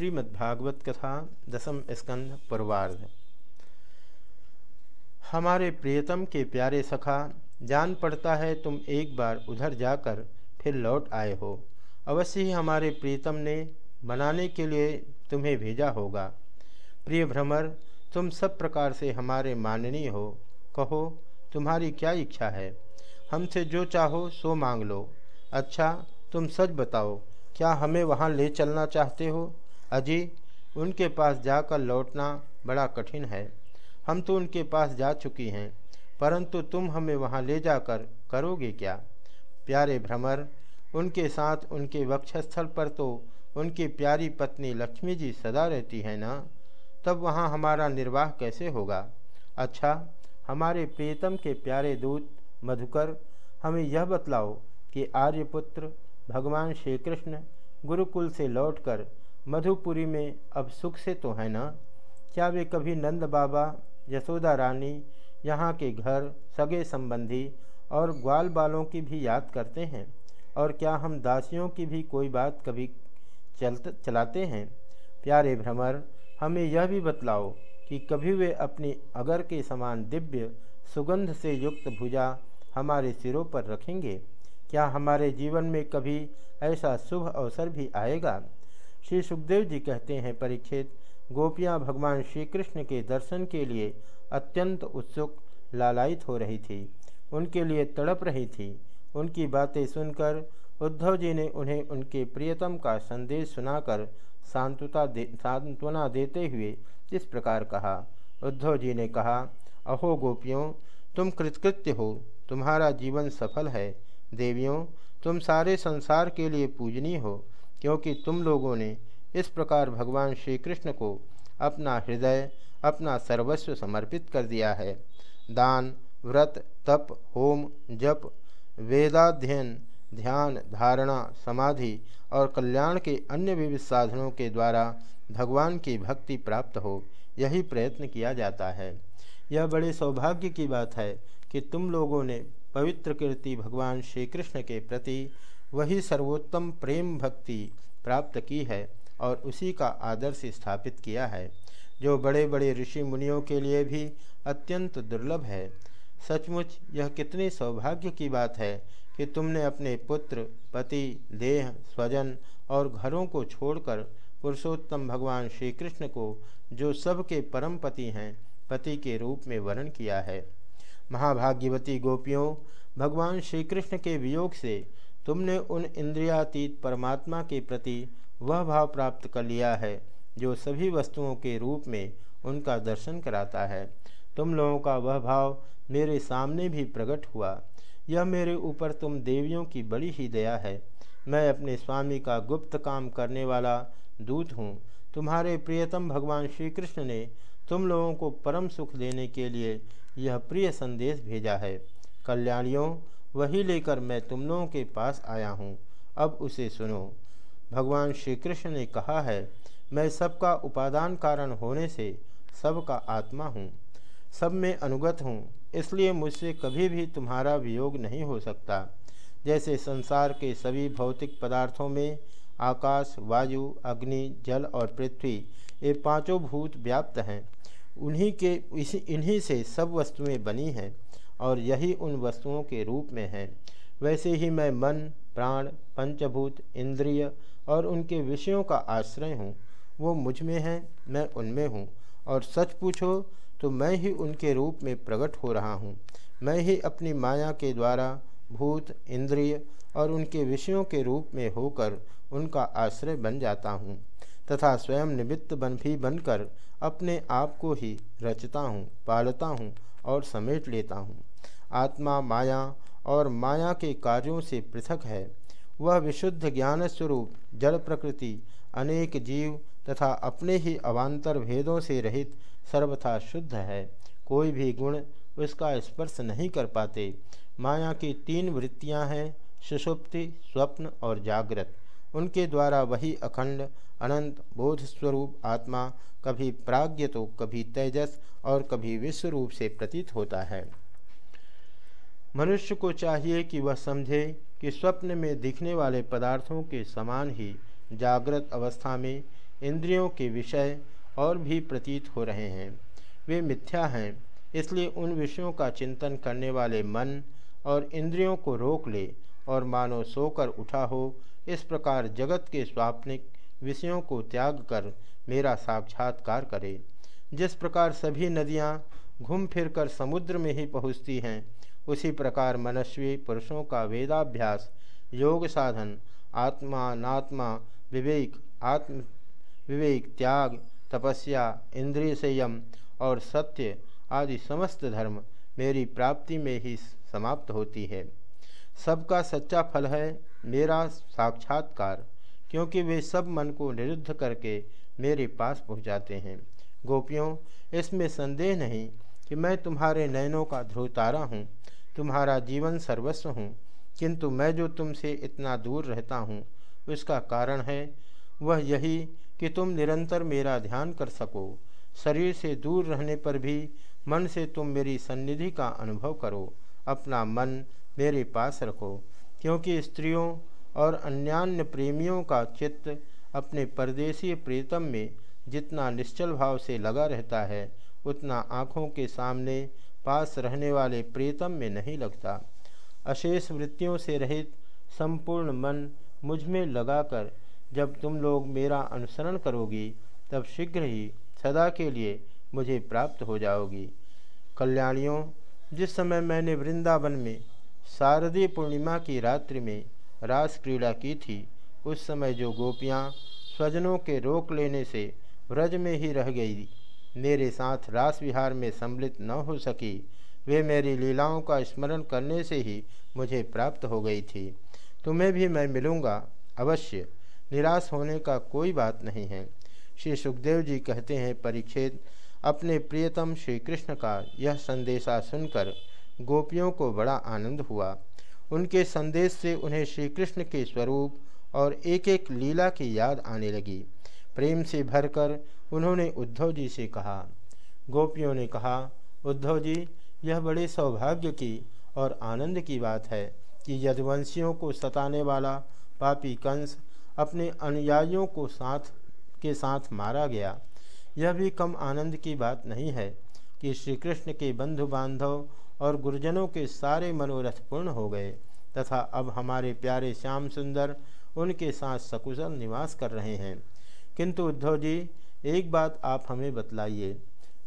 श्रीमद्भागवत कथा, दसम स्कंध पूर्वार्ध। हमारे प्रियतम के प्यारे सखा, जान पड़ता है तुम एक बार उधर जाकर फिर लौट आए हो। अवश्य ही हमारे प्रियतम ने बनाने के लिए तुम्हें भेजा होगा। प्रिय भ्रमर, तुम सब प्रकार से हमारे माननीय हो। कहो, तुम्हारी क्या इच्छा है? हमसे जो चाहो सो मांग लो। अच्छा तुम सच बताओ, क्या हमें वहाँ ले चलना चाहते हो? अजी, उनके पास जाकर लौटना बड़ा कठिन है। हम तो उनके पास जा चुकी हैं, परंतु तुम हमें वहाँ ले जाकर करोगे क्या? प्यारे भ्रमर, उनके साथ उनके वक्षस्थल पर तो उनकी प्यारी पत्नी लक्ष्मी जी सदा रहती है ना? तब वहाँ हमारा निर्वाह कैसे होगा? अच्छा हमारे प्रियतम के प्यारे दूत मधुकर, हमें यह बतलाओ कि आर्यपुत्र भगवान श्री कृष्ण गुरुकुल से लौटकर मधुपुरी में अब सुख से तो है ना? क्या वे कभी नंद बाबा, यशोदा रानी, यहाँ के घर, सगे संबंधी और ग्वाल बालों की भी याद करते हैं? और क्या हम दासियों की भी कोई बात कभी चलते, चलाते हैं? प्यारे भ्रमर, हमें यह भी बतलाओ कि कभी वे अपनी अगर के समान दिव्य, सुगंध से युक्त भुजा हमारे सिरों पर रखेंगे? क्या हमारे जीवन में कभी ऐसा शुभ अवसर भी आएगा? श्री सुखदेव जी कहते हैं परीक्षित गोपियाँ भगवान श्री कृष्ण के दर्शन के लिए अत्यंत उत्सुक, लालायित हो रही थी। उनके लिए तड़प रही थी। उनकी बातें सुनकर उद्धव जी ने उन्हें उनके प्रियतम का संदेश सुनाकर सांत्वता दे, सांत्वना देते हुए इस प्रकार कहा। उद्धव जी ने कहा, अहो गोपियों, तुम कृतकृत्य हो। तुम्हारा जीवन सफल है। देवियों, तुम सारे संसार के लिए पूजनीय हो। क्योंकि तुम लोगों ने इस प्रकार भगवान श्री कृष्ण को अपना हृदय, अपना सर्वस्व समर्पित कर दिया है। दान, व्रत, तप, होम, जप, वेदाध्ययन, ध्यान, धारणा, समाधि और कल्याण के अन्य विविध साधनों के द्वारा भगवान की भक्ति प्राप्त हो, यही प्रयत्न किया जाता है। यह बड़े सौभाग्य की बात है कि तुम लोगों ने पवित्र कीर्ति भगवान श्री कृष्ण के प्रति वही सर्वोत्तम प्रेम भक्ति प्राप्त की है और उसी का आदर्श स्थापित किया है, जो बड़े बड़े ऋषि मुनियों के लिए भी अत्यंत दुर्लभ है। सचमुच यह कितनी सौभाग्य की बात है कि तुमने अपने पुत्र, पति, देह, स्वजन और घरों को छोड़कर पुरुषोत्तम भगवान श्री कृष्ण को, जो सबके परम पति हैं, पति के रूप में वर्ण किया है। महाभाग्यवती गोपियों, भगवान श्री कृष्ण के वियोग से तुमने उन इंद्रियातीत परमात्मा के प्रति वह भाव प्राप्त कर लिया है, जो सभी वस्तुओं के रूप में उनका दर्शन कराता है। तुम लोगों का वह भाव मेरे सामने भी प्रकट हुआ। यह मेरे ऊपर तुम देवियों की बड़ी ही दया है। मैं अपने स्वामी का गुप्त काम करने वाला दूत हूँ। तुम्हारे प्रियतम भगवान श्री कृष्ण ने तुम लोगों को परम सुख देने के लिए यह प्रिय संदेश भेजा है। कल्याणियों वही लेकर मैं तुम लोगों के पास आया हूँ। अब उसे सुनो। भगवान श्री कृष्ण ने कहा है, मैं सबका उपादान कारण होने से सबका आत्मा हूँ, सब में अनुगत हूँ, इसलिए मुझसे कभी भी तुम्हारा वियोग नहीं हो सकता। जैसे संसार के सभी भौतिक पदार्थों में आकाश, वायु, अग्नि, जल और पृथ्वी, ये पाँचों भूत व्याप्त हैं। उन्हीं के, इसी, इन्हीं से सब वस्तुएँ बनी हैं और यही उन वस्तुओं के रूप में हैं। वैसे ही मैं मन, प्राण, पंचभूत, इंद्रिय और उनके विषयों का आश्रय हूँ। वो मुझमें हैं, मैं उनमें हूँ। और सच पूछो तो मैं ही उनके रूप में प्रकट हो रहा हूँ। मैं ही अपनी माया के द्वारा भूत, इंद्रिय और उनके विषयों के रूप में होकर उनका आश्रय बन जाता हूँ। तथा स्वयं निमित्त बन भी बनकर अपने आप को ही रचता हूँ, पालता हूँ और समेट लेता हूँ। आत्मा माया और माया के कार्यों से पृथक है। वह विशुद्ध ज्ञान स्वरूप जड़ प्रकृति, अनेक जीव तथा अपने ही अवान्तर भेदों से रहित सर्वथा शुद्ध है। कोई भी गुण उसका स्पर्श नहीं कर पाते। माया की तीन वृत्तियाँ हैं, सुषुप्ति, स्वप्न और जागृत। उनके द्वारा वही अखंड, अनंत बोध स्वरूप आत्मा कभी प्राग्ञ तो कभी तेजस और कभी विश्व रूप से प्रतीत होता है। मनुष्य को चाहिए कि वह समझे कि स्वप्न में दिखने वाले पदार्थों के समान ही जागृत अवस्था में इंद्रियों के विषय और भी प्रतीत हो रहे हैं। वे मिथ्या हैं, इसलिए उन विषयों का चिंतन करने वाले मन और इंद्रियों को रोक ले और मानो सोकर उठा हो इस प्रकार जगत के स्वाप्निक विषयों को त्याग कर मेरा साक्षात्कार करे। जिस प्रकार सभी नदियाँ घूम फिर कर समुद्र में ही पहुँचती हैं, उसी प्रकार मनस्वी पुरुषों का वेदाभ्यास, योग साधन आत्मा नात्मा विवेक, आत्म विवेक, त्याग, तपस्या, इंद्रिय संयम और सत्य आदि समस्त धर्म मेरी प्राप्ति में ही समाप्त होती है। सबका सच्चा फल है, मेरा साक्षात्कार, क्योंकि वे सब मन को निरुद्ध करके मेरे पास पहुँचाते हैं। गोपियों, इसमें संदेह नहीं कि मैं तुम्हारे नयनों का ध्रुवतारा हूँ, तुम्हारा जीवन सर्वस्व हूँ, किंतु मैं जो तुमसे इतना दूर रहता हूँ, उसका कारण है, वह यही कि तुम निरंतर मेरा ध्यान कर सको। शरीर से दूर रहने पर भी मन से तुम मेरी सन्निधि का अनुभव करो, अपना मन मेरे पास रखो, क्योंकि स्त्रियों और अन्यान्य प्रेमियों का चित्त अपने परदेशी प्रीतम में जितना निश्चल भाव से लगा रहता है, उतना आँखों के सामने पास रहने वाले प्रीतम में नहीं लगता। अशेष वृत्तियों से रहित संपूर्ण मन मुझमें लगाकर जब तुम लोग मेरा अनुसरण करोगी, तब शीघ्र ही सदा के लिए मुझे प्राप्त हो जाओगी। कल्याणियों, जिस समय मैंने वृंदावन में शारदीय पूर्णिमा की रात्रि में रास क्रीड़ा की थी। उस समय जो गोपियाँ स्वजनों के रोक लेने से व्रज में ही रह गई। मेरे साथ रास विहार में सम्मिलित न हो सकी। वे मेरी लीलाओं का स्मरण करने से ही मुझे प्राप्त हो गई थी। तुम्हें भी मैं मिलूँगा। अवश्य। निराश होने का कोई बात नहीं है। श्री सुखदेव जी कहते हैं परीक्षित अपने प्रियतम श्री कृष्ण का यह संदेशा सुनकर गोपियों को बड़ा आनंद हुआ। उनके संदेश से उन्हें श्री कृष्ण के स्वरूप और एक एक लीला की याद आने लगी। प्रेम से भरकर उन्होंने उद्धव जी से कहा, गोपियों ने कहा, उद्धव जी, यह बड़े सौभाग्य की और आनंद की बात है कि यदुवंशियों को सताने वाला पापी कंस अपने अनुयायियों को साथ, के साथ मारा गया। यह भी कम आनंद की बात नहीं है कि श्री कृष्ण के बंधु बांधव और गुरुजनों के सारे मनोरथ पूर्ण हो गए, तथा अब हमारे प्यारे श्याम सुंदर उनके साथ सकुशल निवास कर रहे हैं। किंतु उद्धव जी, एक बात आप हमें बतलाइए।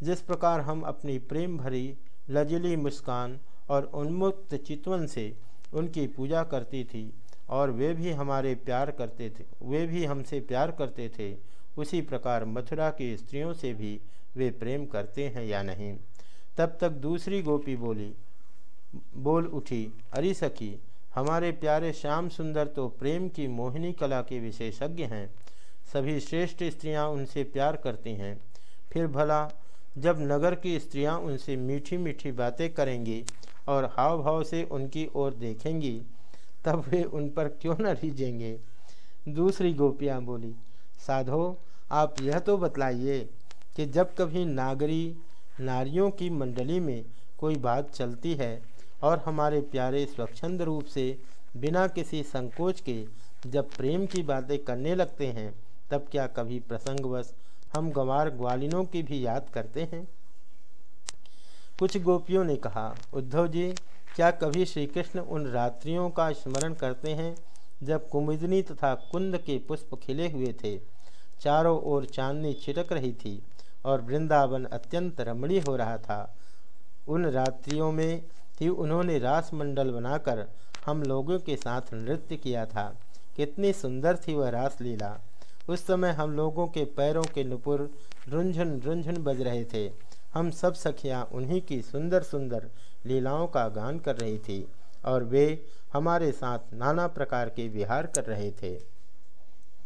जिस प्रकार हम अपनी प्रेम भरी, लजली मुस्कान और उन्मुक्त चितवन से उनकी पूजा करती थी और वे भी हमारे प्यार करते थे, वे भी हमसे प्यार करते थे, उसी प्रकार मथुरा की स्त्रियों से भी वे प्रेम करते हैं या नहीं? तब तक दूसरी गोपी बोली, बोल उठी, अरे सखी, हमारे प्यारे श्याम सुंदर तो प्रेम की मोहिनी कला के विशेषज्ञ हैं। सभी श्रेष्ठ स्त्रियाँ उनसे प्यार करती हैं। फिर भला, जब नगर की स्त्रियाँ उनसे मीठी मीठी बातें करेंगी और हाव भाव से उनकी ओर देखेंगी, तब वे उन पर क्यों न रीझेंगे? दूसरी गोपियाँ बोली, साधो, आप यह तो बतलाइए कि जब कभी नागरी नारियों की मंडली में कोई बात चलती है और हमारे प्यारे स्वच्छंद रूप से बिना किसी संकोच के जब प्रेम की बातें करने लगते हैं, तब क्या कभी प्रसंगवश हम गंवार ग्वालिनों की भी याद करते हैं? कुछ गोपियों ने कहा, उद्धव जी, क्या कभी श्री कृष्ण उन रात्रियों का स्मरण करते हैं जब कुमुदनी तथा कुंद के पुष्प खिले हुए थे? चारों ओर चांदनी छिटक रही थी। और वृंदावन अत्यंत रमणीय हो रहा था। उन रात्रियों में ही उन्होंने रास मंडल बनाकर हम लोगों के साथ नृत्य किया था। कितनी सुंदर थी वह रास लीला उस समय हम लोगों के पैरों के नुपुर रुंझन रुंझन बज रहे थे। हम सब सखियाँ उन्हीं की सुंदर सुंदर लीलाओं का गान कर रही थी और वे हमारे साथ नाना प्रकार के विहार कर रहे थे।